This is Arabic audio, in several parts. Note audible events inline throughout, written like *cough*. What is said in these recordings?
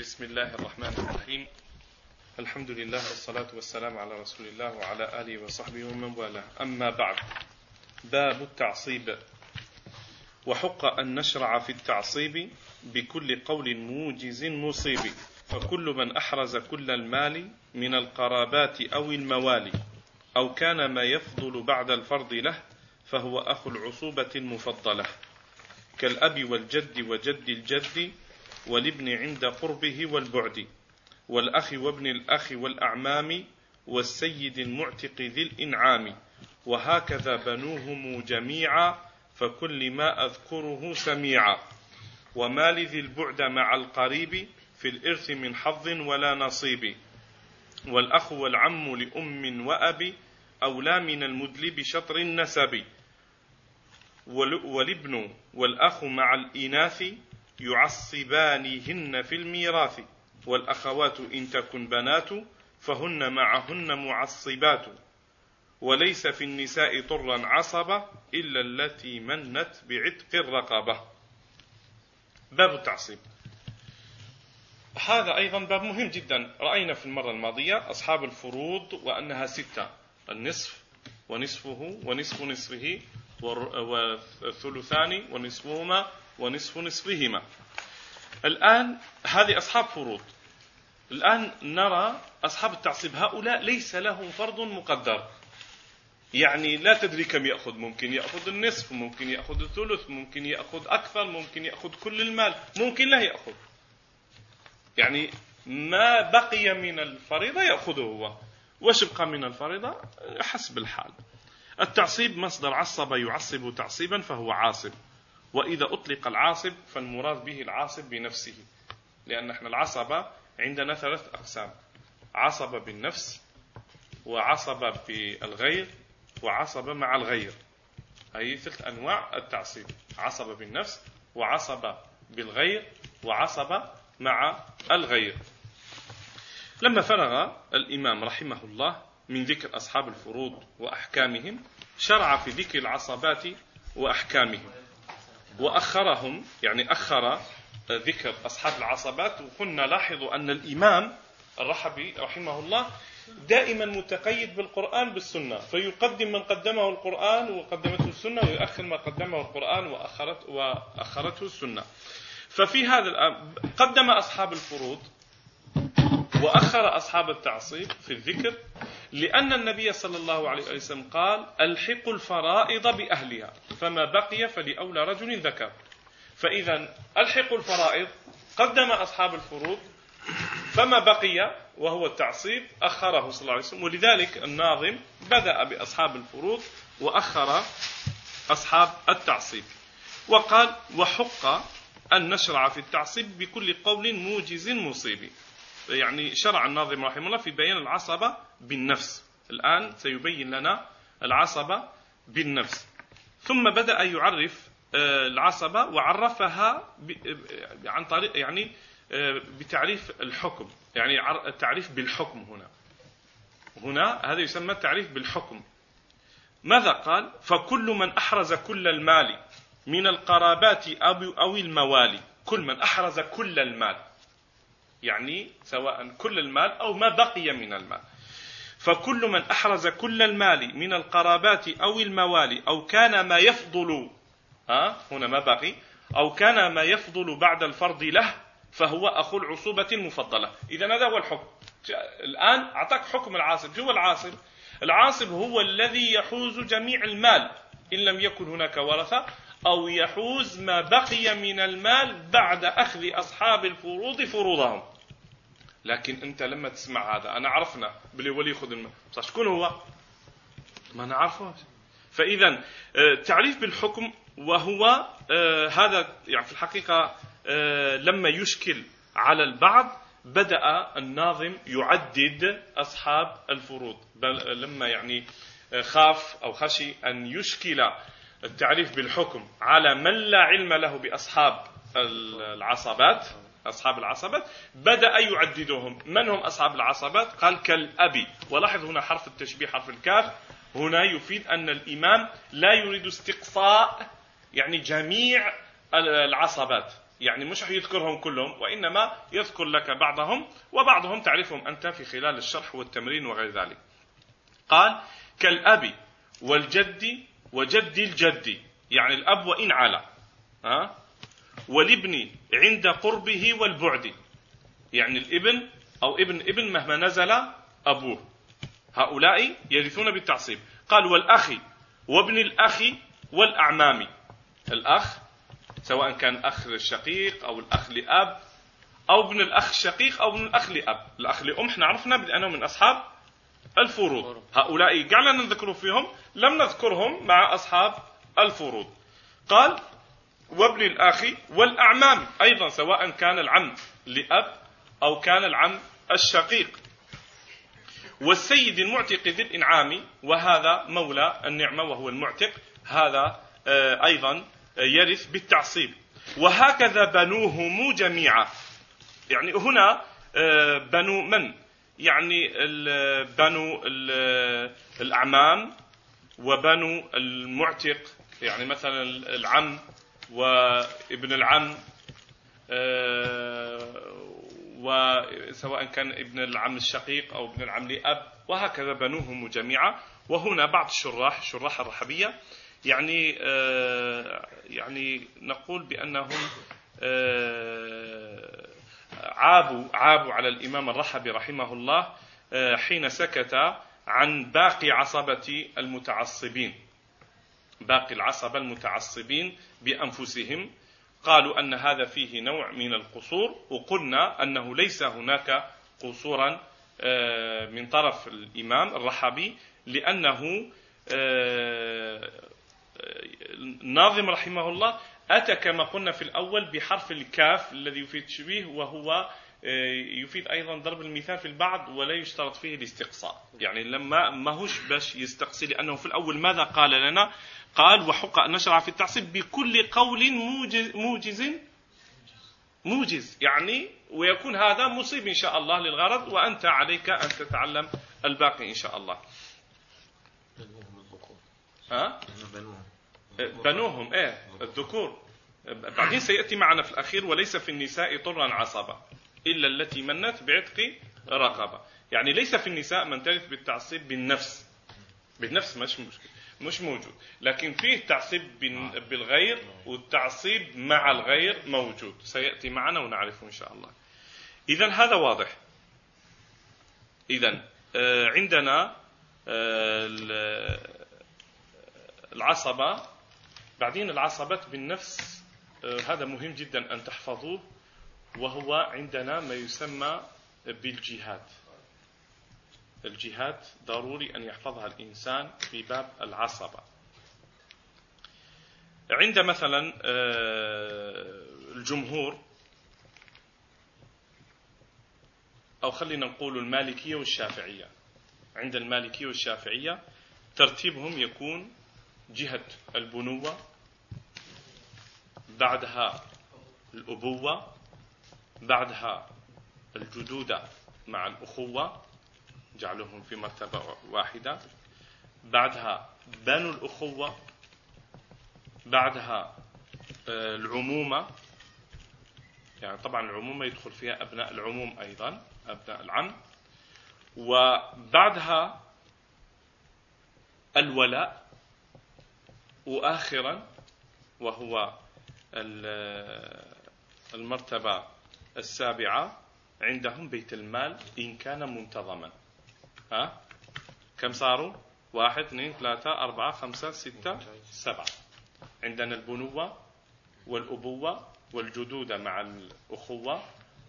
بسم الله الرحمن الرحيم. الحمد لله والصلاة والسلام على رسول الله وعلى آله وصحبه ومن والاه. أما بعد باب التعصيب. وحق أن نشرع في التعصيب بكل قول موجز مصيب. فكل من أحرز كل المال من القرابات أو الموالي أو كان ما يفضل بعد الفرض له فهو أخو العصوبة المفضلة. كالأب والجد وجد الجد والابن عند قربه والبعد والأخ وابن الأخ والأعمام والسيد المعتق ذي الإنعام وهكذا بنوهم جميعا فكل ما أذكره سميعا. وما لذي البعد مع القريب في الإرث من حظ ولا نصيب. والأخ والعم لأم وأب أولى من المدل بشطر النسب. والابن والأخ مع الإناث يعصبانهن في الميراث والأخوات إن تكن بنات فهن معهن معصبات. وليس في النساء طرا عصبة إلا التي منت بعتق الرقبة. باب التعصيب. هذا أيضا باب مهم جدا. رأينا في المرة الماضية أصحاب الفروض وأنها ستة. النصف ونصفه ونصف نصفه والثلثان ونصفهما ونصف نصفهما. الآن هذه أصحاب فروض. الآن نرى أصحاب التعصيب هؤلاء ليس لهم فرض مقدر. يعني لا تدري كم يأخذ. ممكن يأخذ النصف ممكن يأخذ الثلث ممكن يأخذ أكثر ممكن يأخذ كل المال. ممكن لا يأخذ. يعني ما بقي من الفريضة يأخذه هو. وش بقى من الفريضة؟ حسب الحال. التعصيب مصدر عصب يعصب تعصيبا فهو عاصب. وإذا أطلق العاصب فالمراد به العاصب بنفسه لأن إحنا العصبة عندنا ثلاث أقسام عصب بالنفس وعصب بالغير وعصب مع الغير. هذه ثلاث أنواع التعصيب عصب بالنفس وعصب بالغير وعصب مع الغير. لما فرغ الإمام رحمه الله من ذكر أصحاب الفروض وأحكامهم شرع في ذكر العصبات وأحكامهم. وأخرهم يعني أخر ذكر أصحاب العصبات وكنا لاحظوا أن الإمام الرحبي رحمه الله دائما متقيد بالقرآن بالسنة فيقدم من قدمه القرآن وقدمته السنة ويؤخر ما قدمه القرآن وأخرت وأخرته السنة. ففي هذا قدم أصحاب الفروض وأخر أصحاب التعصيب في الذكر لأن النبي صلى الله عليه وسلم قال ألحقوا الفرائض بأهلها فما بقي فلأولى رجل ذكر. فإذا ألحقوا الفرائض قدم أصحاب الفروض فما بقي وهو التعصيب أخره صلى الله عليه وسلم. ولذلك الناظم بدأ بأصحاب الفروض وأخر أصحاب التعصيب. وقال وحق أن نشرع في التعصيب بكل قول موجز مصيب. يعني شرع الناظم رحمه الله في بيان العصبة بالنفس. الآن سيبين لنا العصبة بالنفس. ثم بدأ يعرف آه، العصبة وعرفها آه، عن طريق يعني آه، بتعريف الحكم. يعني التعريف بالحكم هنا. هنا هذا يسمى التعريف بالحكم. ماذا قال؟ فكل من أحرز كل المال من القرابات أو الموالي. كل من أحرز كل المال. يعني سواء كل المال أو ما بقي من المال. فكل من أحرز كل المال من القرابات أو الموالي أو كان ما يفضل ها هنا ما بقي أو كان ما يفضل بعد الفرض له فهو أخو العصوبة المفضلة. إذا هذا هو الحكم. الآن أعطاك حكم العاصب. شو العاصب. العاصب هو الذي يحوز جميع المال. إن لم يكن هناك ورثة أو يحوز ما بقي من المال بعد أخذ أصحاب الفروض فروضهم لكن أنت لما تسمع هذا أنا عرفنا بلي ولي يأخذ المال شكون هو؟ ما نعرفه فإذا آه، تعريف بالحكم وهو آه، هذا يعني في الحقيقة آه، لما يشكل على البعض بدأ الناظم يعدد أصحاب الفروض. بل لما يعني خاف أو خشي أن يشكل التعريف بالحكم على من لا علم له بأصحاب العصبات أصحاب العصبات بدأ يعددهم من هم أصحاب العصبات؟ قال كالأبي. ولاحظ هنا حرف التشبيه حرف الكاف. هنا يفيد أن الإمام لا يريد استقصاء يعني جميع العصبات. يعني مش يذكرهم كلهم وإنما يذكر لك بعضهم وبعضهم تعرفهم أنت في خلال الشرح والتمرين وغير ذلك. قال كالأب والجد وجد الجد يعني الأب وإن على ها؟ والابن عند قربه والبعد. يعني الابن أو ابن ابن مهما نزل أبوه. هؤلاء يرثون بالتعصيب. قال والأخ وابن الأخ والأعمام. الأخ سواء كان أخ الشقيق أو الأخ لأب أو ابن الأخ الشقيق أو ابن الأخ لأب. الأخ لأم إحنا عرفنا بأنه من أصحاب الفروض. هؤلاء جعلنا نذكر فيهم لم نذكرهم مع أصحاب الفروض. قال وابن الأخ والأعمام أيضا سواء كان العم لأب أو كان العم الشقيق. والسيد المعتق ذي الإنعام وهذا مولى النعمة وهو المعتق هذا آه، أيضا يرث بالتعصيب. وهكذا بنوهم جميعا. يعني هنا آه، بنو من؟ يعني بنو الأعمام وبنو المعتق يعني مثلا العم وابن العم آه، وسواء كان ابن العم الشقيق أو ابن العم لأب وهكذا بنوهم جميعا. وهنا بعض الشراح شراح الرحبية يعني آه، يعني نقول بأنهم آه، عابوا عابوا على الإمام الرحبي رحمه الله حين سكت عن باقي عصبة المتعصبين. باقي العصبة المتعصبين بأنفسهم. قالوا أن هذا فيه نوع من القصور وقلنا أنه ليس هناك قصورا آه، من طرف الإمام الرحبي لأنه آه، الناظم رحمه الله. أتى كما قلنا في الأول بحرف الكاف الذي يفيد تشبيه وهو آه، يفيد أيضا ضرب المثال في البعض ولا يشترط فيه الاستقصاء. يعني لما ما هوش باش يستقصي لأنه في الأول ماذا قال لنا؟ قال وحق أن نشرع في التعصيب بكل قول موجز, موجز. موجز. يعني ويكون هذا مصيب إن شاء الله للغرض وأنت عليك أن تتعلم الباقي إن شاء الله. ها؟ بنوهم إيه الذكور. بعدين سيأتي معنا في الأخير وليس في النساء طرا عصبة إلا التي منت بعتق رقبة. يعني ليس في النساء من ترث بالتعصيب بالنفس. بالنفس مش مشكلة. مش موجود. لكن فيه تعصيب بالغير والتعصيب مع الغير موجود. سيأتي معنا ونعرفه إن شاء الله. إذا هذا واضح. إذا آه، عندنا آه، العصبة. بعدين العصبات بالنفس آه، هذا مهم جدا أن تحفظوه وهو عندنا ما يسمى بالجهاد. الجهات ضروري أن يحفظها الإنسان في باب العصبة. عند مثلا آه، الجمهور أو خلينا نقول المالكية والشافعية. عند المالكية والشافعية ترتيبهم يكون جهة البنوة بعدها الأبوة بعدها الجدودة مع الأخوة جعلهم في مرتبة واحدة. بعدها بنو الأخوة بعدها آه، العمومة. يعني طبعا العمومة يدخل فيها أبناء العموم أيضا أبناء العم. وبعدها الولاء وآخرا وهو المرتبة السابعة عندهم بيت المال إن كان منتظما. ها؟ كم صاروا؟ واحد اثنين ثلاثة أربعة خمسة ستة سبعة. عندنا البنوة والأبوة والجدودة مع الأخوة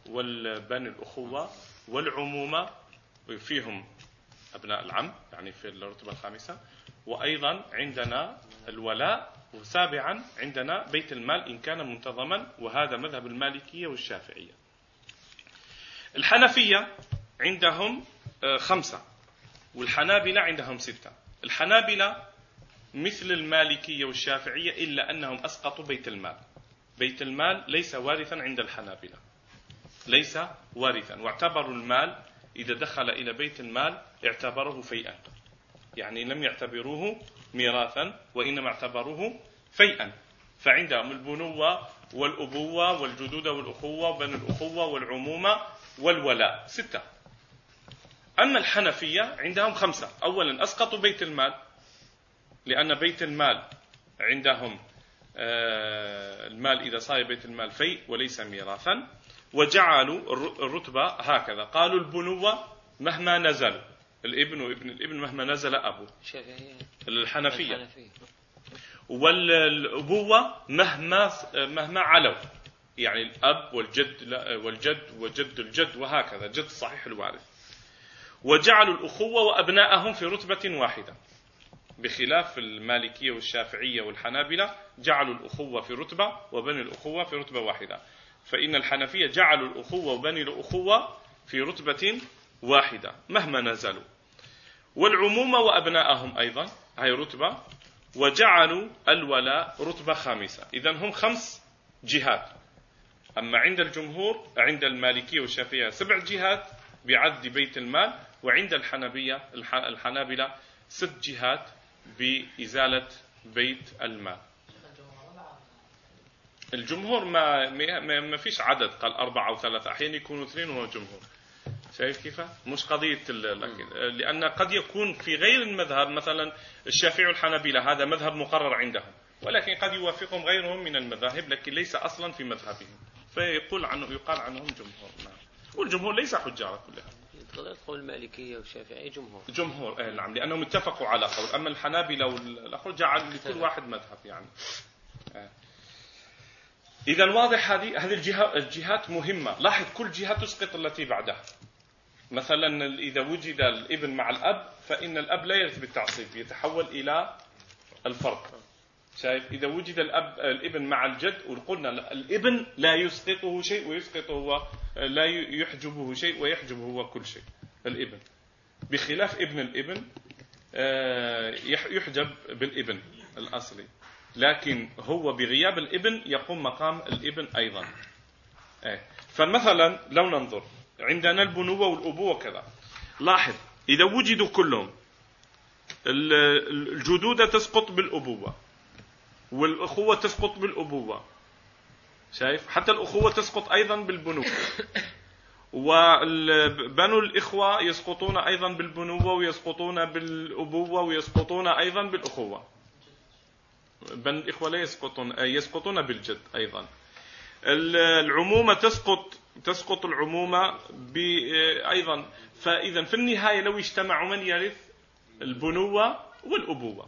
والبن الأخوة والعمومة فيهم أبناء العم يعني في الرتبة الخامسة. وأيضا عندنا الولاء وسابعا عندنا بيت المال إن كان منتظما وهذا مذهب المالكية والشافعية. الحنفية عندهم آه، خمسة. والحنابلة عندهم ستة. الحنابلة مثل المالكية والشافعية إلا أنهم أسقطوا بيت المال. بيت المال ليس وارثا عند الحنابلة. ليس وارثا. واعتبروا المال إذا دخل إلى بيت المال اعتبروه فيئا. يعني لم يعتبروه ميراثا وإنما اعتبروه فيئا. فعندهم البنوة والأبوة والجدودة والأخوة وبني الأخوة والعمومة والولاء. ستة. أما الحنفية عندهم خمسة. أولا أسقطوا بيت المال لأن بيت المال عندهم آه، المال إذا صار بيت المال في وليس ميراثا. وجعلوا الرتبة هكذا. قالوا البنوة مهما نزل الابن وابن الابن مهما نزل أبوه. الحنفية. والأبوة مهما مهما علوا. يعني الأب والجد والجد وجد الجد وهكذا. جد صحيح الوارث. وجعلوا الأخوة وأبناءهم في رتبة واحدة. بخلاف المالكية والشافعية والحنابلة جعلوا الأخوة في رتبة وبني الأخوة في رتبة واحدة. فإن الحنفية جعلوا الأخوة وبني الأخوة في رتبة واحدة مهما نزلوا. والعمومة وأبناءهم أيضا هي رتبة وجعلوا الولاء رتبة خامسة. إذا هم خمس جهات. أما عند الجمهور عند المالكية والشافعية سبع جهات بعد بيت المال وعند الحنبية الحنابلة ست جهات بإزالة بيت المال. الجمهور ما ما فيش عدد قال أربعة أو ثلاثة. أحيانا يكونوا اثنين وهو جمهور. شايف كيف؟ مش قضية لأن قد يكون في غير المذهب مثلا الشافعي والحنابلة هذا مذهب مقرر عندهم. ولكن قد يوافقهم غيرهم من المذاهب لكن ليس أصلا في مذهبهم. فيقول عنه يقال عنهم جمهور. نعم. والجمهور ليس حجة على كل حال قول المالكية والشافعية جمهور. جمهور آه نعم لأنهم اتفقوا على قول. أما الحنابلة والأخر جعل لكل واحد مذهب يعني. آه. إذا واضح هذه هذه الجهات مهمة. لاحظ كل جهة تسقط التي بعدها. مثلا إذا وجد الإبن مع الأب فإن الأب لا يرث بالتعصيب يتحول إلى الفرق. شايف؟ إذا وجد الأب الابن مع الجد وقلنا الابن لا يسقطه شيء ويسقطه هو لا يحجبه شيء ويحجبه هو كل شيء الابن. بخلاف ابن الابن آه، يحجب بالابن الأصلي. لكن هو بغياب الابن يقوم مقام الابن أيضا. إيه. فمثلا لو ننظر عندنا البنوة والأبوة كذا. لاحظ إذا وجدوا كلهم الجدودة تسقط بالأبوة. والأخوة تسقط بالأبوة. شايف؟ حتى الأخوة تسقط أيضا بالبنوة. *coughs* وبنو الإخوة يسقطون أيضا بالبنوة ويسقطون بالأبوة ويسقطون أيضا بالأخوة. بن الإخوة لا يسقطون يسقطون بالجد أيضا. العمومة تسقط تسقط العمومة أيضا. فإذا في النهاية لو اجتمعوا من يرث البنوة والأبوة.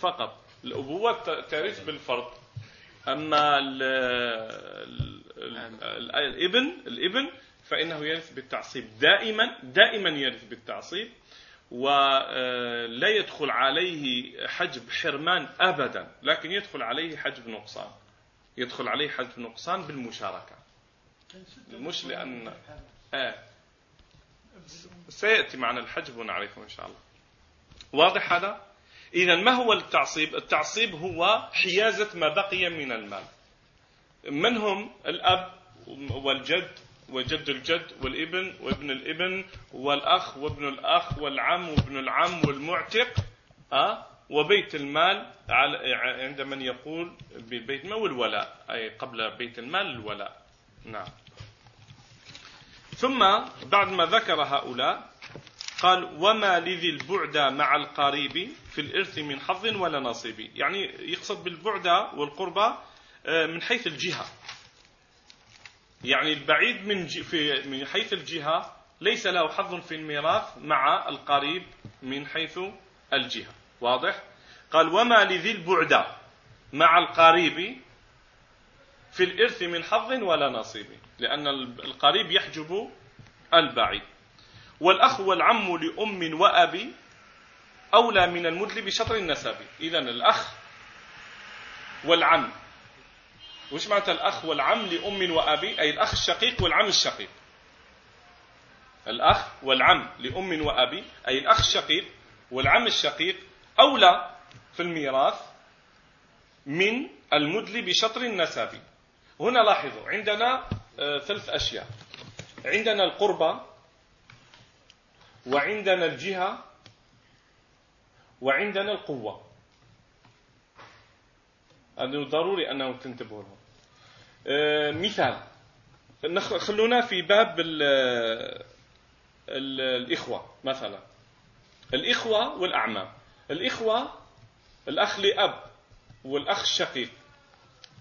فقط. الأبوة ترث بالفرض أما الابن الإبن فإنه يرث بالتعصيب. دائما دائما يرث بالتعصيب ولا يدخل عليه حجب حرمان أبدا لكن يدخل عليه حجب نقصان. يدخل عليه حجب نقصان بالمشاركة. مش لأن آه. سيأتي معنا الحجب ونعرفه إن شاء الله. واضح هذا؟ إذا ما هو التعصيب؟ التعصيب هو حيازة ما بقي من المال. من هم؟ الأب والجد وجد الجد والإبن وابن الإبن والأخ وابن الأخ والعم وابن العم والمعتق أه؟ وبيت المال عند من يقول ببيت المال والولاء أي قبل بيت المال الولاء. نعم. ثم بعد ما ذكر هؤلاء قال وما لذي البعد مع القريب في الإرث من حظ ولا نصيب. يعني يقصد بالبعد والقربة آه، من حيث الجهة. يعني البعيد من في من حيث الجهة ليس له حظ في الميراث مع القريب من حيث الجهة. واضح؟ قال وما لذي البعد مع القريب في الإرث من حظ ولا نصيب. لأن القريب يحجب البعيد. والأخ والعم لأم وأبي أولى من المدل بشطر النسب. إذا الأخ والعم. وش معنى الأخ والعم لأم وأبي أي الأخ الشقيق والعم الشقيق. الأخ والعم لأم وأبي أي الأخ الشقيق والعم الشقيق أولى في الميراث من المدل بشطر النسب. هنا لاحظوا عندنا آه، ثلاث أشياء. عندنا القربة وعندنا الجهة وعندنا القوة. هذا ضروري أنه تنتبهوا لهم. آه، مثال خلونا في باب ال ال الإخوة مثلا. الإخوة والأعمام. الإخوة الأخ لأب والأخ الشقيق.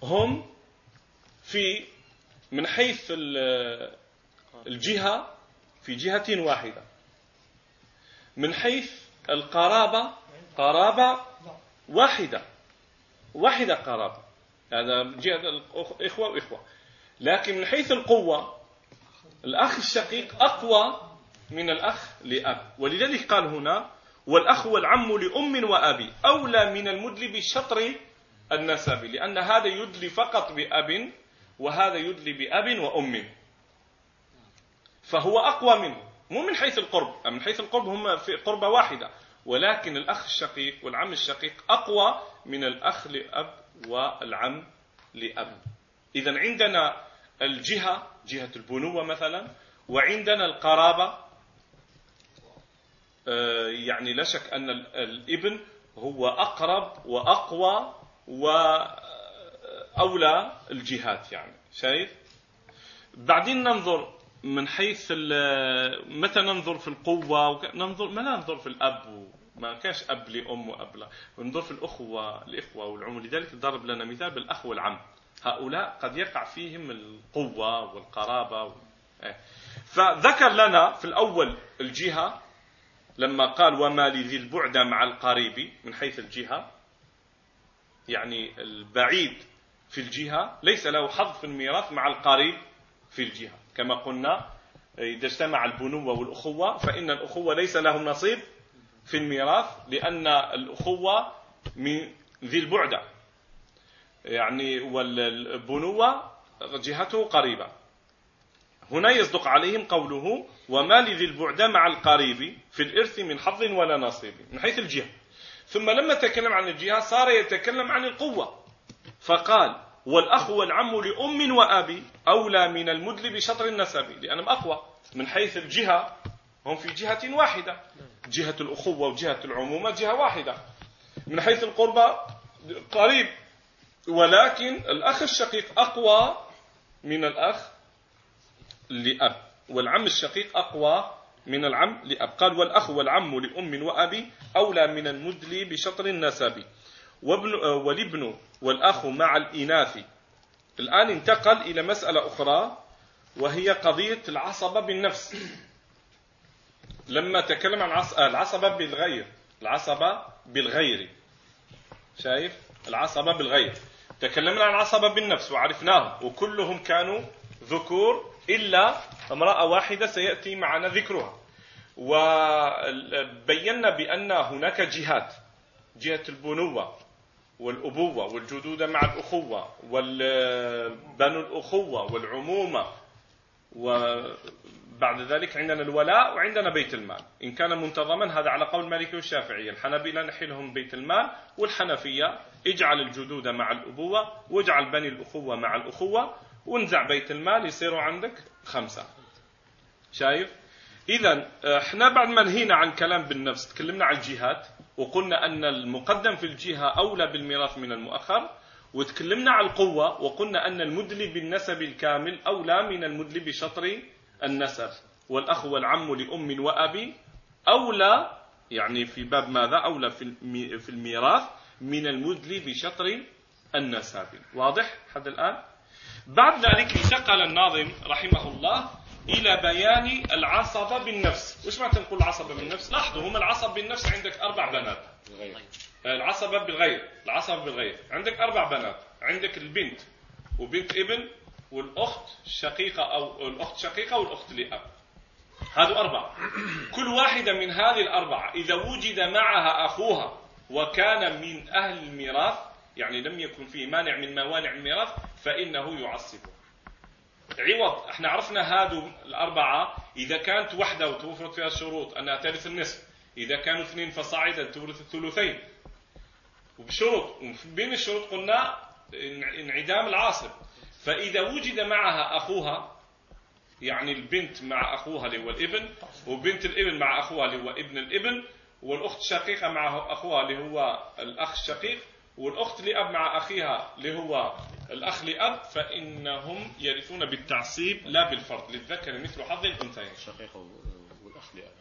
هم في من حيث الجهة في جهة واحدة. من حيث القرابة قرابة واحدة. واحدة قرابة. هذا جهة الإخوة وإخوة. لكن من حيث القوة الأخ الشقيق أقوى من الأخ لأب. ولذلك قال هنا والأخ والعم لأم وأبي. أولى من المدلي بشطر النسب لأن هذا يدلي فقط بأب وهذا يدلي بأب وأم. فهو أقوى منه. مو من حيث القرب من حيث القرب هم في قربة واحدة. ولكن الأخ الشقيق والعم الشقيق أقوى من الأخ لأب والعم لأب. إذا عندنا الجهة جهة البنوة مثلا وعندنا القرابة. آه، يعني لا شك أن الإبن هو أقرب وأقوى وأولى الجهات يعني. شايف؟ بعدين ننظر من حيث متى ننظر في القوة ننظر ما ننظر في الأب ما كانش أب لأم وأب لا. ننظر في الأخوة الإخوة والعم لذلك ضرب لنا مثال بالأخ والعم. هؤلاء قد يقع فيهم القوة والقرابة و... إيه. فذكر لنا في الأول الجهة لما قال وما لذي البعد مع القريب من حيث الجهة. يعني البعيد في الجهة ليس له حظ في الميراث مع القريب في الجهة. كما قلنا إذا اجتمع البنوة والأخوة فإن الأخوة ليس لهم نصيب في الميراث لأن الأخوة من ذي البعدة. يعني والبنوة جهته قريبة. هنا يصدق عليهم قوله وما لذي البعد مع القريب في الإرث من حظ ولا نصيب. من حيث الجهة. ثم لما تكلم عن الجهة صار يتكلم عن القوة. فقال والأخ والعم لأم وأبي أولى من المدل بشطر النسب لأنهم أقوى. من حيث الجهة هم في جهة واحدة. جهة الأخوة وجهة العمومة جهة واحدة. من حيث القربة قريب. ولكن الأخ الشقيق أقوى من الأخ لأب. والعم الشقيق أقوى من العم لأب. قال والأخ والعم لأم وأبي أولى من المدلي بشطر النسب. وابن والابن والأخ مع الإناث. الآن انتقل إلى مسألة أخرى وهي قضية العصبة بالنفس. لما تكلم عن العصبة بالغير. العصبة بالغير. شايف؟ العصبة بالغير. تكلمنا عن العصبة بالنفس وعرفناهم وكلهم كانوا ذكور إلا امرأة واحدة سيأتي معنا ذكرها. وبينا بأن هناك جهات جهة البنوة. والأبوة والجدود مع الأخوة والبنو الأخوة والعمومة وبعد ذلك عندنا الولاء وعندنا بيت المال. إن كان منتظما هذا على قول مالك والشافعية الحنابلة نحلهم بيت المال والحنفية. اجعل الجدود مع الأبوة واجعل بني الأخوة مع الأخوة وانزع بيت المال يصيروا عندك خمسة. شايف؟ إذا إحنا بعد ما نهينا عن كلام بالنفس تكلمنا عن الجهات وقلنا أن المقدم في الجهة أولى بالميراث من المؤخر وتكلمنا عن القوة وقلنا أن المدلي بالنسب الكامل أولى من المدلي بشطر النسب. والأخ والعم لأم وأبي أولى يعني في باب ماذا؟ أولى في الميراث من المدلي بشطر النسب. واضح؟ حد الآن؟ بعد ذلك انتقل الناظم رحمه الله إلى بيان العصبة بالنفس. وش معنى نقول العصبة بالنفس؟ لاحظوا هم العصب بالنفس عندك أربع بنات. العصبة بالغير العصبة بالغير. عندك أربع بنات. عندك البنت وبنت ابن والأخت شقيقة أو الأخت شقيقة والأخت لأب. هذو أربعة. *clears throat* كل واحدة من هذه الأربعة إذا وجد معها أخوها وكان من أهل الميراث يعني لم يكن فيه مانع من موانع الميراث فإنه يعصبه. عوض. إحنا عرفنا هادو الأربعة إذا كانت وحدة وتوفرت فيها الشروط أنها ترث النصف إذا كانوا اثنين فصاعدا تورث الثلثين. وبشروط بين الشروط قلنا انعدام العاصب فإذا وجد معها أخوها يعني البنت مع أخوها اللي هو الابن وبنت الابن مع أخوها اللي هو ابن الابن والأخت الشقيقة مع أخوها اللي هو الأخ الشقيق والأخت لأب مع أخيها اللي هو الأخ لأب فإنهم يرثون بالتعصيب لا بالفرض. للذكر مثل حظ الأنثيين. الشقيقة والأخ لأب.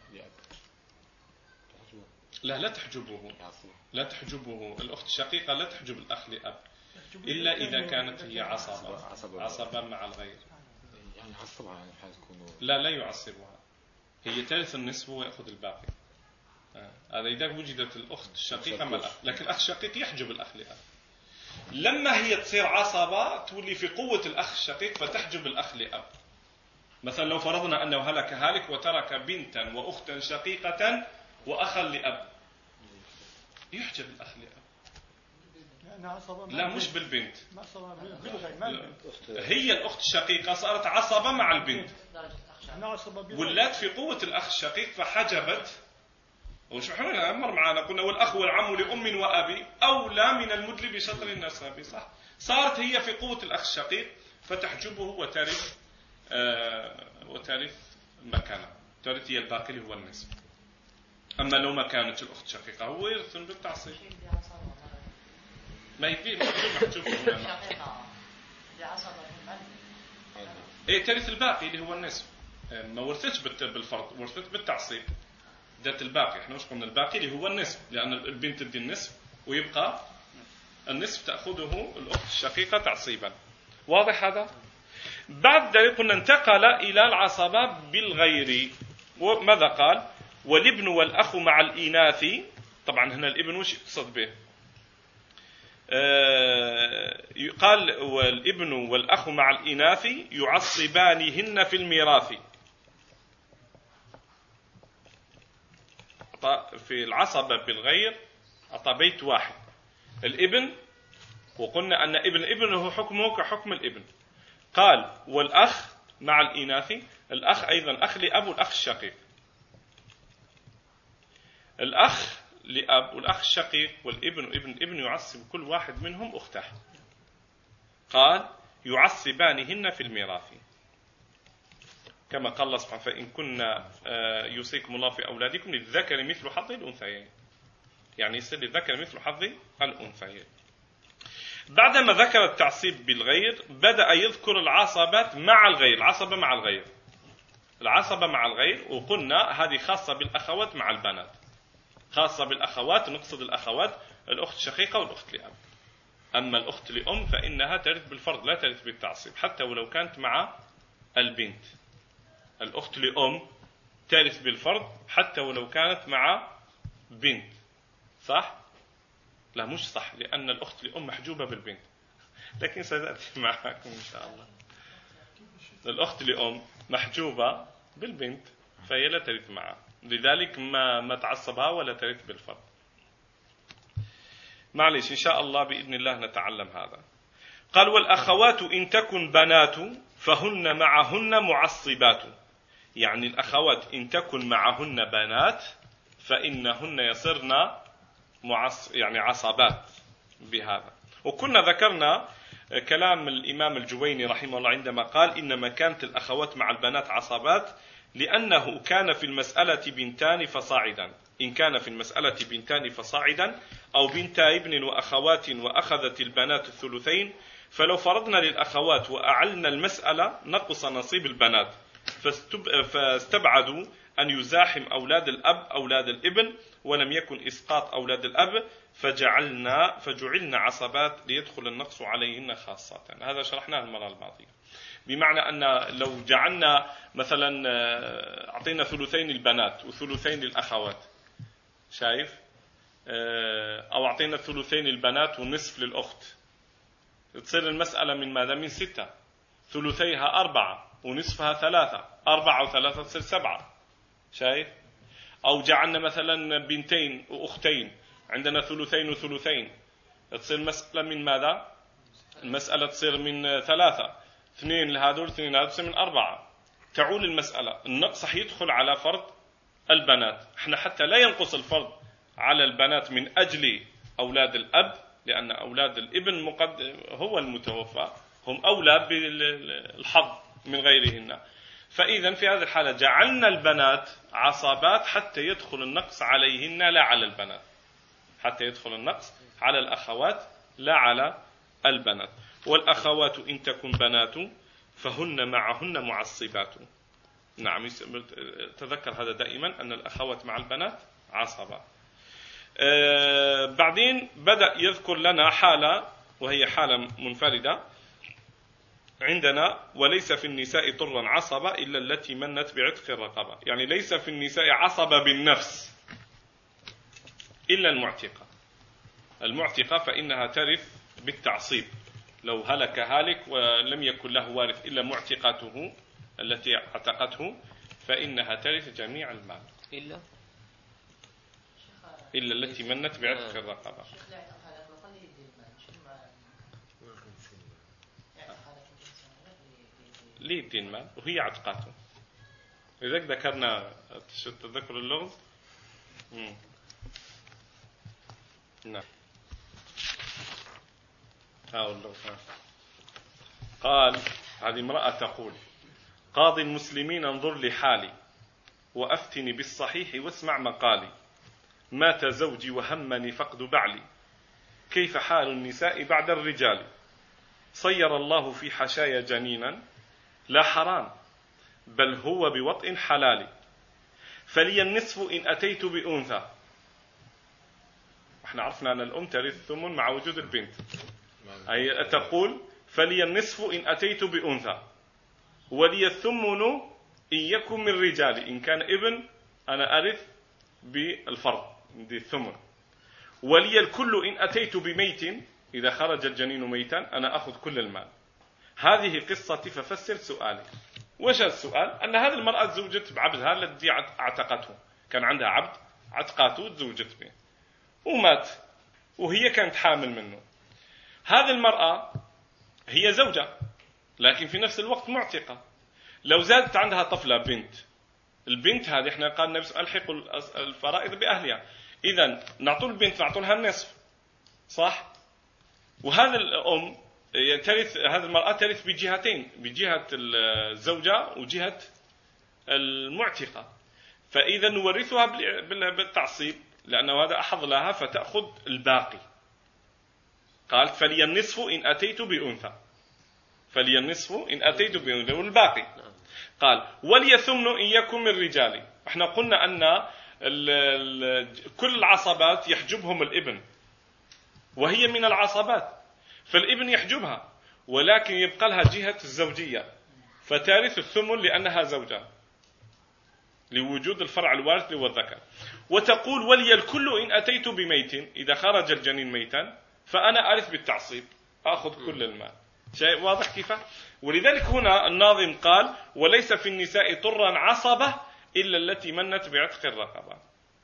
لا لا تحجبه لا تحجبه الأخت الشقيقة لا تحجب الأخ لأب. إلا إذا كانت هي عصبة. عصبة. مع الغير. يعني عصبها يعني لا لا يعصبها. هي ترث النصف ويأخذ الباقي. هذا إذا وجدت الأخت الشقيقة مع الأخ لكن الأخ الشقيق يحجب الأخ لأب لما هي تصير عصبة تولي في قوة الأخ الشقيق فتحجب الأخ لأب. مثلا لو فرضنا أنه هلك هالك وترك بنتا وأختا شقيقة وأخا لأب. يحجب الأخ لأب. لا مش بالبنت. هي الأخت الشقيقة صارت عصبة مع البنت. ولات في قوة الأخ الشقيق فحجبت وش إحنا مر معنا قلنا والأخ والعم لأم وأبي أولى من المدلي بشطر النسب صح؟ صارت هي في قوة الأخ الشقيق فتحجبه وترث آه وترث مكانه. ترث هي الباقي اللي هو النصف أما لو ما كانت الأخت شقيقه هو يرث بالتعصيب. ما يبي محجوب هنا إيه ترث الباقي اللي هو آه، ما ورثتش بالفرض ورثت بالتعصيب. ذات الباقي. إحنا وش قلنا الباقي؟ اللي هو النصف. لأن البنت تدي النصف ويبقى النصف تأخذه الأخت الشقيقة تعصيبا. واضح هذا؟ بعد ذلك قلنا انتقل إلى العصبة بالغير. وماذا قال؟ والابن والأخ مع الإناث. طبعا هنا الابن وش يقصد به؟ آه قال والابن والأخ مع الإناث يعصبانهن في الميراث. في العصبة بالغير أعطى بيت واحد. الإبن وقلنا أن إبن ابنه حكمه كحكم الإبن. قال والأخ مع الإناث الأخ أيضا أخ لأب والأخ الشقيق. الأخ لأب والأخ الشقيق والإبن وإبن إبن يعصب كل واحد منهم أخته. قال يعصبانهن في الميراث. كما قال الله سبحانه فإن كنا آه، يوصيكم الله في أولادكم للذكر مثل حظ الأنثيين. يعني يصير للذكر مثل حظ الأنثيين. بعدما ذكر التعصيب بالغير بدأ يذكر العصبات مع الغير العصبة مع الغير. العصبة مع الغير وقلنا هذه خاصة بالأخوات مع البنات. خاصة بالأخوات نقصد الأخوات الأخت الشقيقة والأخت لأب. أما الأخت لأم فإنها ترث بالفرض لا ترث بالتعصيب حتى ولو كانت مع البنت. الأخت لأم ترث بالفرض حتى ولو كانت مع بنت. صح؟ لا مش صح لأن الأخت لأم محجوبة بالبنت. *laughs* لكن ستأتي معكم إن شاء الله. الأخت لأم محجوبة بالبنت فهي لا ترث معها لذلك ما ما تعصبها ولا ترث بالفرض. معلش إن شاء الله بإذن الله نتعلم هذا. قال والأخوات إن تكن بنات فهن معهن معصبات. يعني الأخوات إن تكن معهن بنات فإنهن يصرن معص يعني عصبات بهذا. وكنا ذكرنا كلام الإمام الجويني رحمه الله عندما قال إنما كانت الأخوات مع البنات عصبات لأنه كان في المسألة بنتان فصاعدا. إن كان في المسألة بنتان فصاعدا أو بنتا ابن وأخوات وأخذت البنات الثلثين فلو فرضنا للأخوات وأعلنا المسألة نقص نصيب البنات. فاستبعدوا أن يزاحم أولاد الأب أولاد الإبن ولم يكن إسقاط أولاد الأب فجعلنا فجعلنا عصبات ليدخل النقص عليهن خاصة. هذا شرحناه المرة الماضية. بمعنى أن لو جعلنا مثلا آه، أعطينا ثلثين البنات وثلثين للأخوات شايف؟ آه، أو أعطينا ثلثين البنات ونصف للأخت تصير المسألة من ماذا؟ من ستة. ثلثيها أربعة. ونصفها ثلاثة أربعة وثلاثة تصير سبعة. شايف؟ أو جعلنا مثلا بنتين وأختين عندنا ثلثين وثلثين. تصير مسألة من ماذا؟ المسألة تصير من ثلاثة. اثنين لهذول اثنين لهذول تصير من أربعة. تعول المسألة. النقص حيدخل على فرض البنات. إحنا حتى لا ينقص الفرض على البنات من أجل أولاد الأب لأن أولاد الابن مقد هو المتوفى هم أولى بالحظ. من غيرهن. فإذا في هذه الحالة جعلنا البنات عصابات حتى يدخل النقص عليهن لا على البنات. حتى يدخل النقص على الأخوات لا على البنات. والأخوات إن تكن بنات فهن معهن معصبات. نعم تذكر هذا دائما أن الأخوات مع البنات عصبة. آه بعدين بدأ يذكر لنا حالة وهي حالة منفردة عندنا وليس في النساء طرا عصبة إلا التي منت بعتق الرقبة. يعني ليس في النساء عصبة بالنفس إلا المعتقة. المعتقة فإنها ترث بالتعصيب. لو هلك هالك ولم يكن له وارث إلا معتقته التي اعتقته فإنها ترث جميع المال. إلا؟ إلا التي منت بعتق الرقبة. ليه الدين مال وهي عتقاته لذلك ذكرنا تذكر اللغز. نعم. ها اللغز قال هذه امرأة تقول قاضي المسلمين انظر لحالي وأفتني بالصحيح واسمع مقالي. مات زوجي وهمني فقد بعلي. كيف حال النساء بعد الرجال؟ صير الله في حشايا جنينا لا حرام بل هو بوطء حلال. فلي النصف إن أتيت بأنثى. إحنا عرفنا أن الأم ترث الثمن مع وجود البنت. أي تقول فلي النصف إن أتيت بأنثى. ولي الثمن إن يكن من رجال إن كان ابن أنا أرث بالفرض دي الثمن. ولي الكل إن أتيت بميت. إذا خرج الجنين ميتا أنا أخذ كل المال. هذه قصتي ففسر سؤالي. وش السؤال؟ أن هذه المرأة تزوجت بعبدها الذي أعتقته. كان عندها عبد عتقاته تزوجت به ومات. وهي كانت حامل منه. هذه المرأة هي زوجة لكن في نفس الوقت معتقة. لو زادت عندها طفلة بنت. البنت هذه إحنا قال النبي ألحقوا الفرائض بأهلها. إذا نعطوا البنت نعطوا لها النصف. صح؟ وهذا الأم ترث هذه المرأة ترث بجهتين بجهة الزوجة وجهة المعتقة. فإذا نورثها بالتعصيب لأنه هذا أحظ لها فتأخذ الباقي. قال فلي النصف إن أتيت بأنثى. فلي النصف إن أتيت بأنثى والباقي. قال ولي ثمن إن يكن من رجالي. إحنا قلنا أن كل العصبات يحجبهم الابن. وهي من العصبات. فالابن يحجبها ولكن يبقى لها جهة الزوجية. فتارث الثمن لأنها زوجة لوجود الفرع الوارث والذكر. وتقول ولي الكل إن أتيت بميت إذا خرج الجنين ميتا فأنا أرث بالتعصيب أخذ كل المال. شيء واضح كيف ولذلك هنا الناظم قال وليس في النساء طرا عصبة إلا التي منت بعتق الرقبة.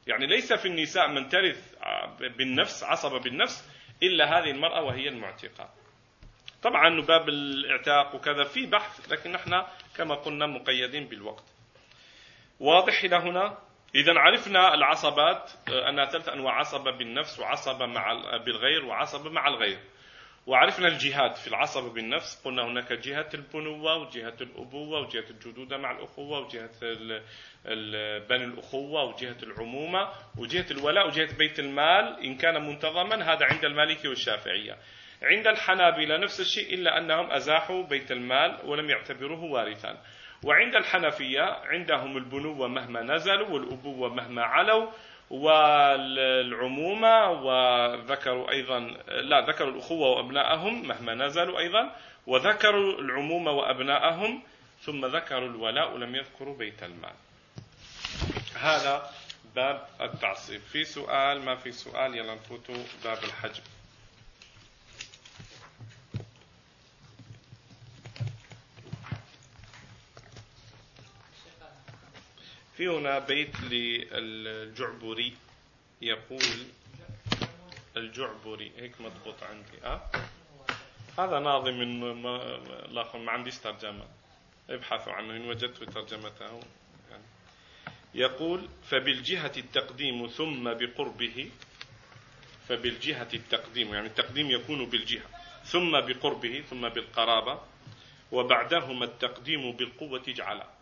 يعني ليس في النساء من ترث بالنفس عصبة بالنفس إلا هذه المرأة وهي المعتقة. طبعا باب الاعتاق وكذا في بحث لكن نحن كما قلنا مقيدين بالوقت. واضح إلى هنا؟ إذا عرفنا العصبات آه، أنها ثلاث أنواع عصبة بالنفس وعصبة مع بالغير وعصبة مع الغير. وعرفنا الجهات في العصبة بالنفس. قلنا هناك جهة البنوة وجهة الأبوة وجهة الجدودة مع الأخوة وجهة بني الأخوة وجهة العمومة وجهة الولاء وجهة بيت المال. إن كان منتظما هذا عند المالكي والشافعية. عند الحنابلة نفس الشيء إلا أنهم أزاحوا بيت المال ولم يعتبروه وارثا. وعند الحنفية عندهم البنوة مهما نزلوا والأبوة مهما علوا. والعمومة وذكروا أيضا لا ذكروا الأخوة وأبناءهم مهما نزلوا أيضا وذكروا العمومة وأبناءهم ثم ذكروا الولاء ولم يذكروا بيت المال. هذا باب التعصيب. في سؤال ما في سؤال؟ يلا نفوتوا باب الحجب. في هنا بيت للجعبري. يقول الجعبري. هيك مضبوط عندي. أه؟ هذا ناظم من الآخر. ما عنديش ترجمة. ابحثوا عنه. إن وجدت ترجمته. يعني. يقول فبالجهة التقديم ثم بقربه. فبالجهة التقديم. يعني التقديم يكون بالجهة. ثم بقربه. ثم بالقرابة. وبعدهما التقديم بالقوة جعلا.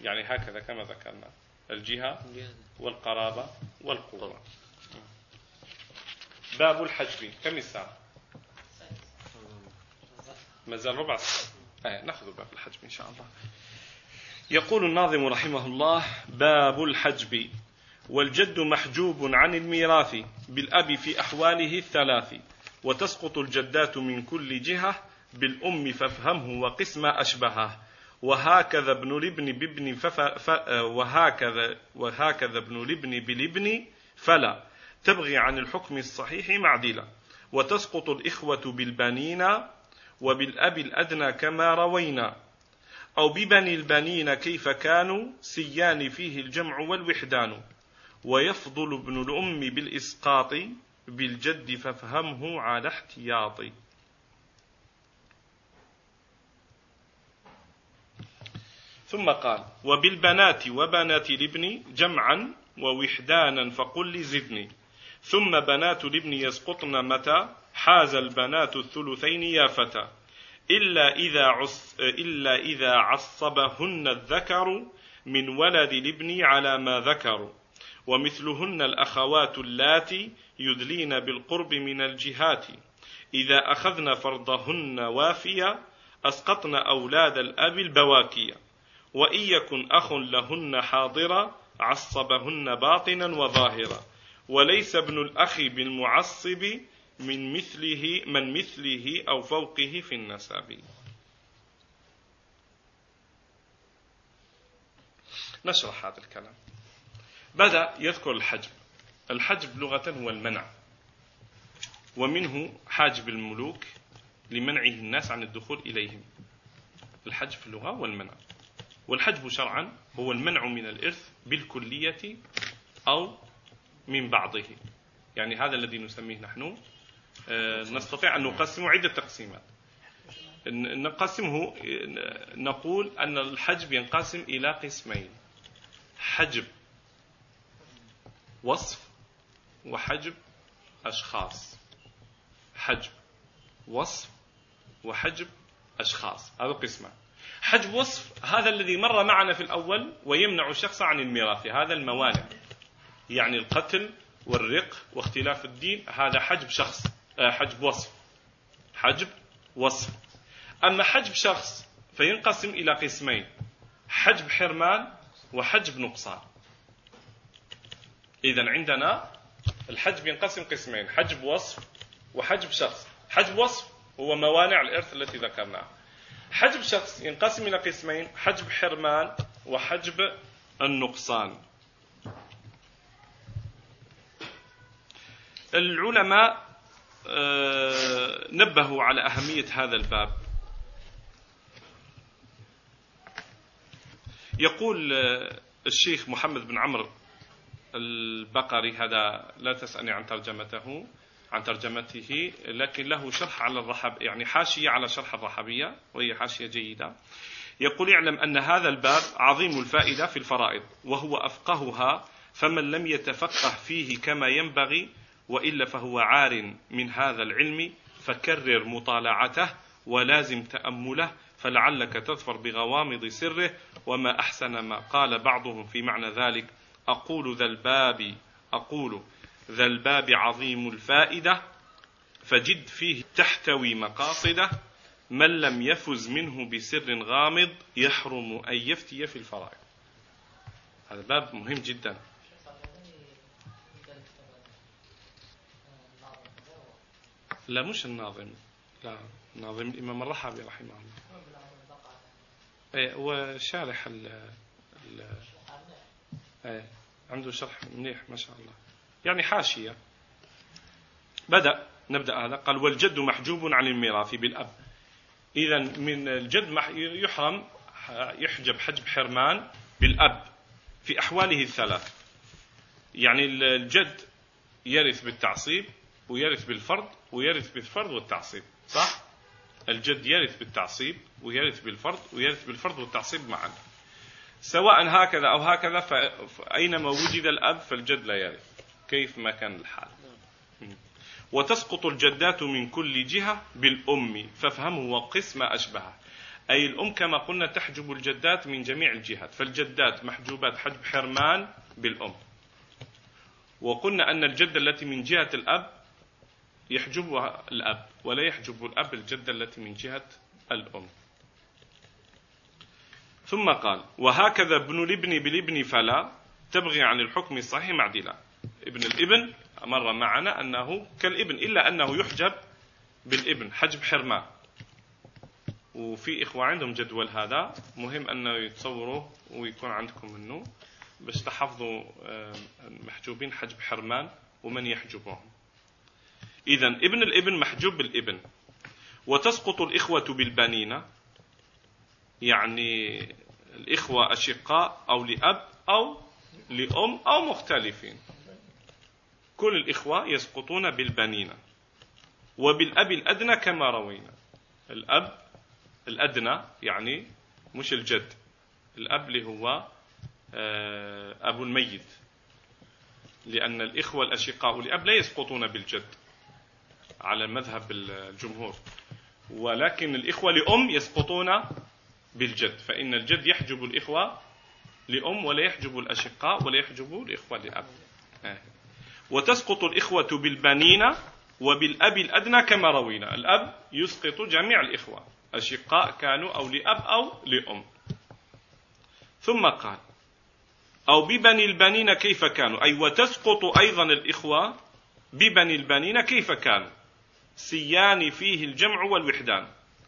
يعني هكذا كما ذكرنا. الجهة والقرابة والقوة. باب الحجب. كم الساعة ما زال ربع آه نأخذ باب الحجب إن شاء الله. يقول الناظم رحمه الله باب الحجب. والجد محجوب عن الميراث بالأب في أحواله الثلاث. وتسقط الجدات من كل جهة بالأم فافهمه وقس ما أشبهه. وهكذا ابن الابن بابن فف... ف... وهكذا وهكذا ابن الابن بالابن فلا. تبغي عن الحكم الصحيح معدلا. وتسقط الإخوة بالبنين وبالأب الأدنى كما روينا. أو ببني البنين كيف كانوا سيان فيه الجمع والوحدان. ويفضل ابن الأم بالإسقاط بالجد فافهمه على احتياط ثم قال وبالبنات وبنات الابن جمعا ووحدانا فقل لي زدني. ثم بنات الابن يسقطن متى؟ حاز البنات الثلثين يا فتى. إلا إذا, عص إلا إذا عصبهن الذكر من ولد الابن على ما ذكروا ومثلهن الأخوات اللاتي يدلين بالقرب من الجهات. إذا أخذن فرضهن وافيا أسقطن أولاد الأب البواكية. وإن يكن أخ لهن حاضرا عصبهن باطنا وظاهرا. وليس ابن الأخ بالمعصب من مثله من مثله أو فوقه في النسب. نشرح هذا الكلام. بدأ يذكر الحجب. الحجب لغة هو المنع ومنه حاجب الملوك لمنعه الناس عن الدخول إليهم. الحجب في اللغة هو المنع والحجب شرعا هو المنع من الإرث بالكلية أو من بعضه. يعني هذا الذي نسميه نحن. آه، نستطيع أن نقسمه عدة تقسيمات. نقسمه نقول أن الحجب ينقسم إلى قسمين. حجب وصف وحجب أشخاص. حجب وصف وحجب أشخاص. هذا قسمة. حجب وصف هذا الذي مر معنا في الأول ويمنع الشخص عن الميراث هذا الموانع يعني القتل والرق واختلاف الدين هذا حجب شخص آه، حجب وصف حجب وصف. أما حجب شخص فينقسم إلى قسمين حجب حرمان وحجب نقصان إذا عندنا الحجب ينقسم قسمين حجب وصف وحجب شخص حجب وصف هو موانع الإرث التي ذكرناها. حجب شخص ينقسم إلى قسمين حجب حرمان وحجب النقصان. العلماء آه، نبهوا على أهمية هذا الباب. يقول آه، الشيخ محمد بن عمرو البقري هذا لا تسألني عن ترجمته. عن ترجمته لكن له شرح على الرحب يعني حاشية على شرح الرحبية وهي حاشية جيدة. يقول اعلم أن هذا الباب عظيم الفائدة في الفرائض وهو أفقهها فمن لم يتفقه فيه كما ينبغي وإلا فهو عار من هذا العلم فكرر مطالعته ولازم تأمله فلعلك تظفر بغوامض سره وما أحسن ما قال بعضهم في معنى ذلك أقول ذا الباب أقول ذا الباب عظيم الفائدة فجد فيه تحتوي مقاصده من لم يفز منه بسر غامض يحرم أن يفتي في الفرائض. هذا باب مهم جدا. لا مش الناظم. لا الناظم الإمام الرحبي رحمه الله. إيه وشارح ال إيه عنده شرح منيح ما شاء الله. يعني حاشية. بدأ نبدأ هذا. قال والجد محجوب عن الميراث بالأب. إذا من الجد يحرم يحجب حجب حرمان بالأب في أحواله الثلاث. يعني الجد يرث بالتعصيب ويرث بالفرض ويرث بالفرض والتعصيب. صح؟ الجد يرث بالتعصيب ويرث بالفرض ويرث بالفرض والتعصيب معا. سواء هكذا أو هكذا فأينما وجد الأب فالجد لا يرث. كيف ما كان الحال. وتسقط الجدات من كل جهة بالأم فافهمه وقس ما أشبهه. أي الأم كما قلنا تحجب الجدات من جميع الجهات فالجدات محجوبات حجب حرمان بالأم. وقلنا أن الجدة التي من جهة الأب يحجبها الأب ولا يحجب الأب الجدة التي من جهة الأم. ثم قال وهكذا ابن الابن بالابن فلا تبغي عن الحكم الصحيح معدلا. ابن الإبن مر معنا أنه كالإبن إلا أنه يحجب بالإبن حجب حرمان. وفي إخوة عندهم جدول هذا مهم أنه يتصوروا ويكون عندكم منه. بس تحفظوا محجوبين حجب حرمان ومن يحجبهم. إذا ابن الإبن محجوب بالإبن. وتسقط الإخوة بالبنين يعني الإخوة أشقاء أو لأب أو لأم أو مختلفين. كل الإخوة يسقطون بالبنين وبالأب الأدنى كما روينا. الأب الأدنى يعني مش الجد. الأب اللي هو آه، أبو الميت. لأن الإخوة الأشقاء لأب لا يسقطون بالجد على مذهب الجمهور. ولكن الإخوة لأم يسقطون بالجد. فإن الجد يحجب الإخوة لأم ولا يحجب الأشقاء ولا يحجب الإخوة لأب. آه. وتسقط الإخوة بالبنين وبالأب الأدنى كما روينا. الأب يسقط جميع الإخوة. أشقاء كانوا أو لأب أو لأم. ثم قال أو ببني البنين كيف كانوا؟ أي وتسقط أيضا الإخوة ببني البنين كيف كانوا؟ سيان فيه الجمع والوحدان.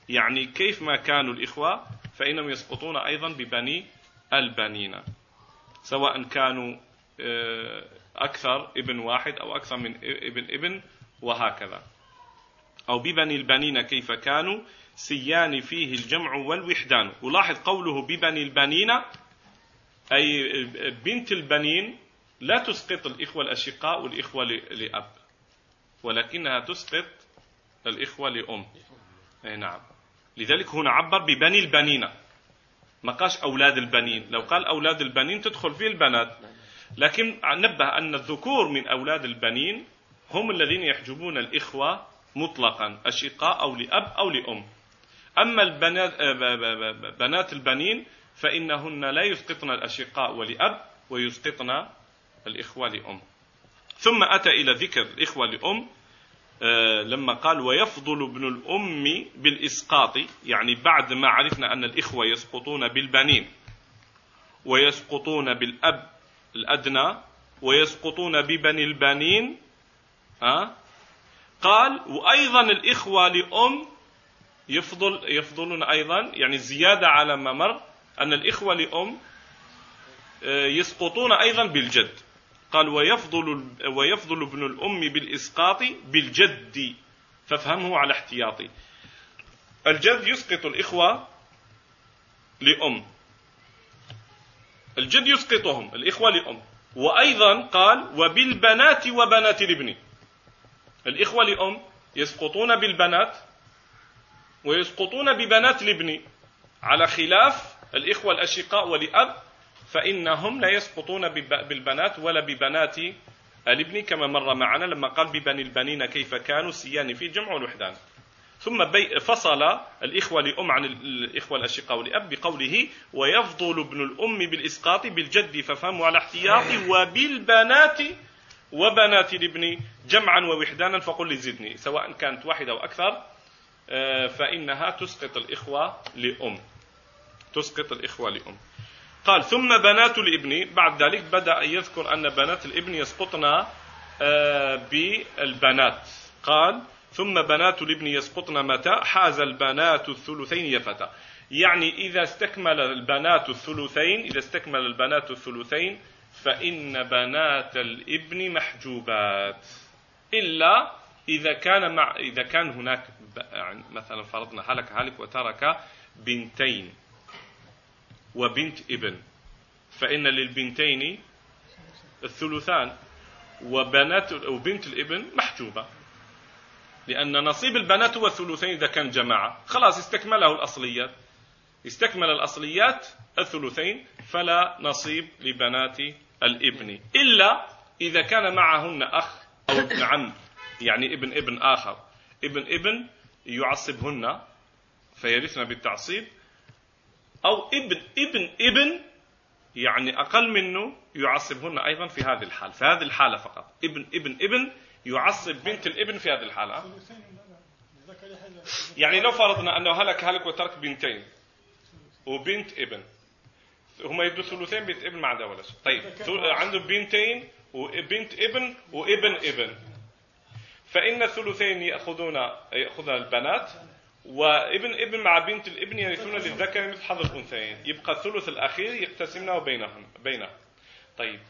يعني كيف ما كانوا الإخوة فإنهم يسقطون أيضا ببني البنين. سواء كانوا أكثر ابن واحد أو أكثر من ابن ابن وهكذا. أو ببني البنين كيف كانوا سيان فيه الجمع والوحدان. ولاحظ قوله ببني البنين أي بنت البنين لا تسقط الإخوة الأشقاء والإخوة لأب ولكنها تسقط الإخوة لأم. أي نعم. لذلك هنا عبر ببني البنين. ما قالش أولاد البنين. لو قال أولاد البنين تدخل فيه البنات. لكن نبه أن الذكور من أولاد البنين هم الذين يحجبون الإخوة مطلقا أشقاء أو لأب أو لأم. أما البنات بنات البنين فإنهن لا يسقطن الأشقاء ولأب ويسقطن الإخوة لأم. ثم أتى إلى ذكر الإخوة لأم آه، لما قال ويفضل ابن الأم بالإسقاط. يعني بعد ما عرفنا أن الإخوة يسقطون بالبنين ويسقطون بالأب الأدنى ويسقطون ببني البنين أه؟ قال وأيضا الإخوة لأم يفضل يفضلون أيضا يعني زيادة على ما مر أن الإخوة لأم آه، يسقطون أيضا بالجد. قال ويفضل ويفضل ابن الأم بالإسقاط بالجد. فافهمه على احتياطي. الجد يسقط الإخوة لأم. الجد يسقطهم الإخوة لأم. وأيضا قال وبالبنات وبنات الابن. الإخوة لأم يسقطون بالبنات ويسقطون ببنات الابن. على خلاف الإخوة الأشقاء ولأب فإنهم لا يسقطون بالبنات ولا ببنات الابن كما مر معنا لما قال ببني البنين كيف كانوا سيان في جمع الوحدان ثم فصل الإخوة لأم عن الإخوة الأشقاء لأب بقوله ويفضل ابن الأم بالإسقاط بالجد ففهموا على احتياط وبالبنات وبنات الابن جمعا ووحدانا فقل زدني سواء كانت واحدة أو أكثر آه، فإنها تسقط الإخوة لأم. تسقط الإخوة لأم. قال ثم بنات الابن. بعد ذلك بدأ يذكر أن بنات الابن يسقطن آه، بالبنات. قال ثم بنات الابن يسقطن متى؟ حاز البنات الثلثين يا فتى يعني إذا استكمل البنات الثلثين إذا استكمل البنات الثلثين فإن بنات الابن محجوبات. إلا إذا كان مع إذا كان هناك يعني مثلا فرضنا هلك هلك وترك بنتين وبنت ابن فإن للبنتين الثلثان وبنات وبنت الابن محجوبة. لأن نصيب البنات هو الثلثين إذا كان جماعة. خلاص استكمله الأصليات. استكمل الأصليات الثلثين فلا نصيب لبنات الابن. إلا إذا كان معهن أخ أو ابن عم يعني ابن ابن آخر. ابن ابن يعصبهن فيرثن بالتعصيب. أو ابن ابن ابن يعني أقل منه يعصبهن أيضا في هذه الحال. في هذه الحالة فقط. ابن ابن ابن يعصب بنت الابن في هذه الحالة. يعني لو فرضنا أنه هلك هلك وترك بنتين وبنت ابن هما يدوا ثلثين بنت ابن ما عندها ولا شيء. طيب عنده بنتين وبنت ابن وابن ابن. فإن الثلثين يأخذون يأخذون البنات وابن ابن مع بنت الابن يرثون للذكر مثل حظ الأنثيين. يبقى الثلث الأخير يقتسمونه بينهم بينهم. طيب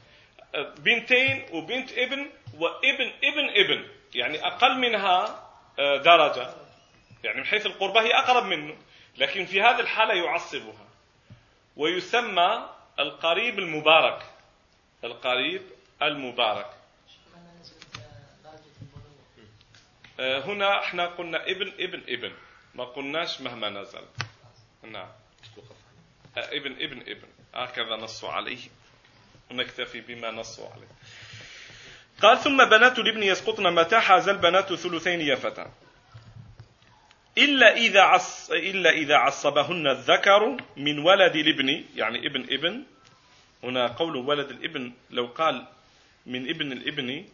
بنتين وبنت ابن وابن ابن ابن. يعني أقل منها آه، درجة. يعني من حيث القربة هي أقرب منه. لكن في هذه الحالة يعصبها. ويسمى القريب المبارك. القريب المبارك. آه، هنا إحنا قلنا ابن ابن ابن. ما قلناش مهما نزل. نعم. آه، ابن ابن ابن. هكذا نصوا عليه. ونكتفي بما نصوا عليه. قال ثم بنات الابن يسقطن متى حاز البنات ثلثين يا فتى إلا إذا عص إلا إذا عصبهن الذكر من ولد الابن يعني ابن ابن. هنا قول ولد الابن لو قال من ابن الابن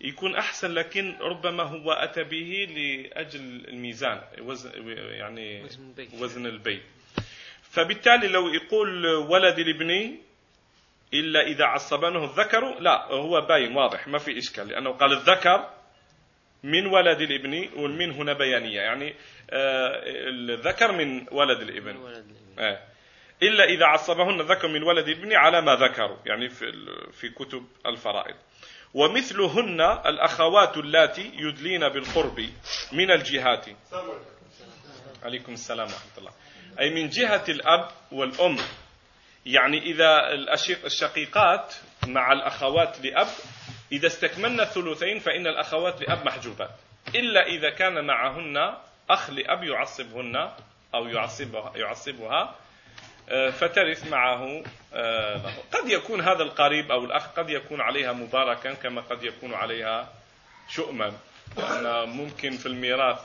يكون أحسن لكن ربما هو أتى به لأجل الميزان وزن يعني وزن البيت, وزن البيت. فبالتالي لو يقول ولد الابن إلا إذا عصبنه الذكر لا هو باين واضح ما في إشكال لأنه قال الذكر من ولد الابن والمن هنا بيانية يعني آه، الذكر من ولد الابن. آه. إلا إذا عصبهن الذكر من ولد الابن على ما ذكروا يعني في, في كتب الفرائض. ومثلهن الأخوات اللاتي يدلين بالقرب من الجهات. عليكم السلام ورحمة الله. أي من جهة الأب والأم. يعني إذا الأشيق الشقيقات مع الأخوات لأب إذا استكملنا الثلثين فإن الأخوات لأب محجوبات. إلا إذا كان معهن أخ لأب يعصبهن أو يعصبها, يعصبها آه، فترث معه آه، قد يكون هذا القريب أو الأخ قد يكون عليها مباركا كما قد يكون عليها شؤما. ممكن في الميراث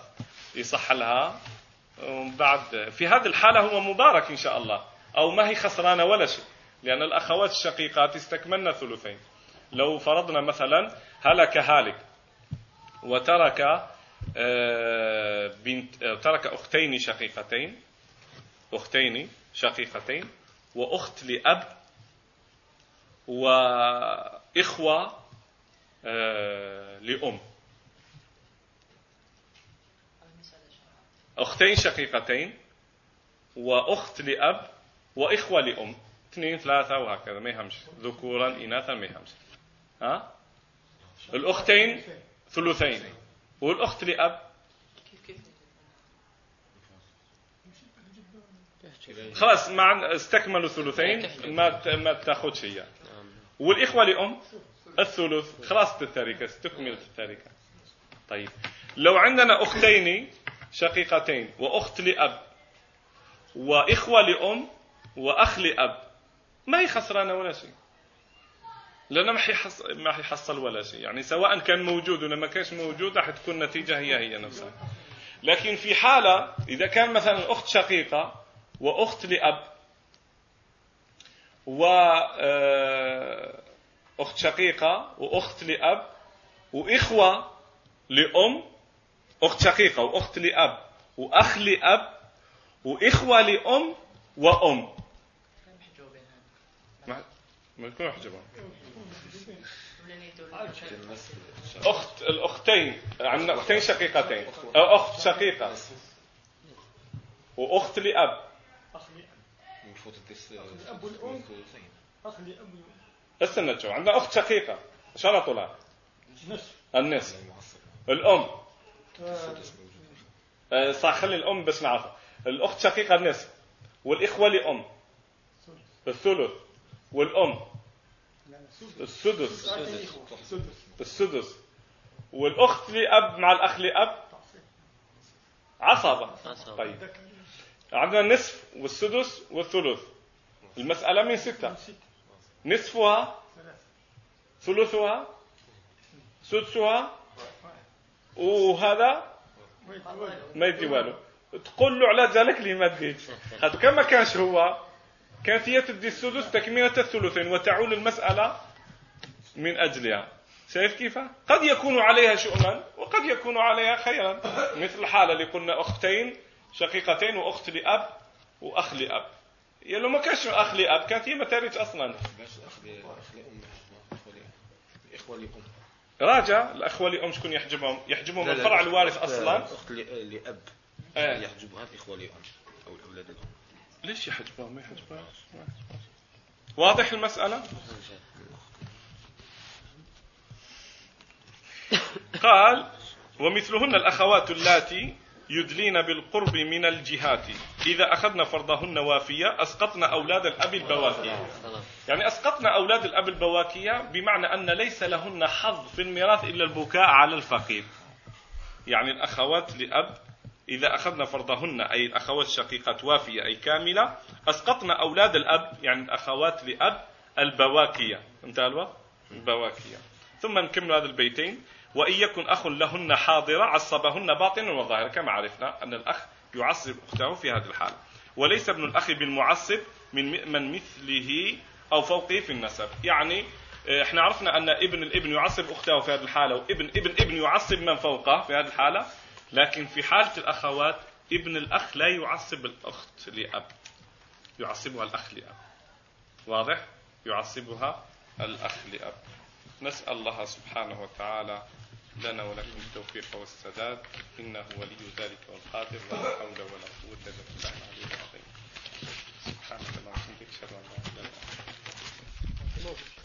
يصح لها بعد في هذه الحالة هو مبارك إن شاء الله. أو ما هي خسرانة ولا شيء. لأن الأخوات الشقيقات استكملنا ثلثين لو فرضنا مثلا هلك هالك وترك آه، بنت ترك أختين شقيقتين أختين شقيقتين وأخت لأب وإخوة آه، لأم. أختين شقيقتين وأخت لأب وإخوة لأم. اثنين ثلاثة وهكذا. ما يهمش. ذكورا إناثا ما يهمش. ها؟ الأختين ثلثين. والأخت لأب؟ خلاص مع استكملوا ثلثين. ما ما تاخذش هي. والإخوة لأم؟ الثلث. خلاص التركة استكملت التركة. طيب. لو عندنا أختين شقيقتين وأخت لأب وإخوة لأم وأخ لأب ما هي خسرانة ولا شيء. لأنه ما حيحصل ما حيحصل ولا شيء. يعني سواء كان موجود ولا ما كانش موجود راح تكون النتيجة هي هي نفسها. لكن في حالة إذا كان مثلا أخت شقيقة وأخت لأب وأخت آه، شقيقة وأخت لأب وإخوة لأم أخت شقيقة وأخت لأب وأخ لأب وإخوة لأم وأم. ما يكون محجوبة أخت الأختين عندنا أختين شقيقتين. أو أخت شقيقة. وأخت لأب. استنى شو عندنا أخت شقيقة. شرطوا لها النصف. النصف. الأم. آه، صح خلي الأم بس نعرفها. الأخت شقيقة النصف. والإخوة لأم. الثلث. والأم. السدس السدس والأخت لأب مع الأخ لأب. عصبة. طيب. عندنا النصف والسدس والثلث. المسألة من ستة. نصفها ثلثها سدسها وهذا ما يدي والو تقول له على ذلك لي ما هذا كما كانش هو. تدي السدس تكملة الثلثين وتعول المسألة من أجلها. شايف كيف؟ قد يكون عليها شؤما وقد يكون عليها خيرا. مثل الحالة اللي قلنا أختين شقيقتين وأخت لأب وأخ لأب. يا لو ما كانش أخ لأب كانت هي ما تاريخ أصلا راجع الأخوة لأم شكون يحجبهم؟ يحجبهم الفرع الوارث أصلا. أخت لأب. إيه. يحجبها الإخوة لأم أو الأولاد الأم. ليش يحجبها ما يحجبها واضح المسألة؟ قال ومثلهن الأخوات اللاتي يدلين بالقرب من الجهات. إذا أخذنا فرضهن وافية أسقطنا أولاد الأب البواكية يعني أسقطنا أولاد الأب البواكية بمعنى أن ليس لهن حظ في الميراث إلا البكاء على الفقير. يعني الأخوات لأب إذا أخذنا فرضهن أي الأخوات الشقيقات وافية أي كاملة أسقطنا أولاد الأب يعني الأخوات لأب البواكية. الوقت؟ البواكية. ثم نكمل هذا البيتين. وإن يكن أخ لهن حاضرة عصبهن باطنا وظاهرا كما عرفنا أن الأخ يعصب أخته في هذه الحالة. وليس ابن الأخ بالمعصب من من مثله أو فوقه في النسب. يعني آه، إحنا عرفنا أن ابن الابن يعصب أخته في هذه الحالة وابن ابن ابن يعصب من فوقه في هذه الحالة. لكن في حالة الأخوات ابن الأخ لا يعصب الأخت لأب. يعصبها الأخ لأب. واضح؟ يعصبها الأخ لأب. نسأل الله سبحانه وتعالى لنا ولكم التوفيق والسداد. إنه ولي ذلك والقادر. ولا حول ولا قوة إلا بالله العلي العظيم. سبحانك اللهم وبحمدك أشهد أن لا إله إلا أنت.